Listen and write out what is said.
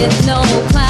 with no clouds.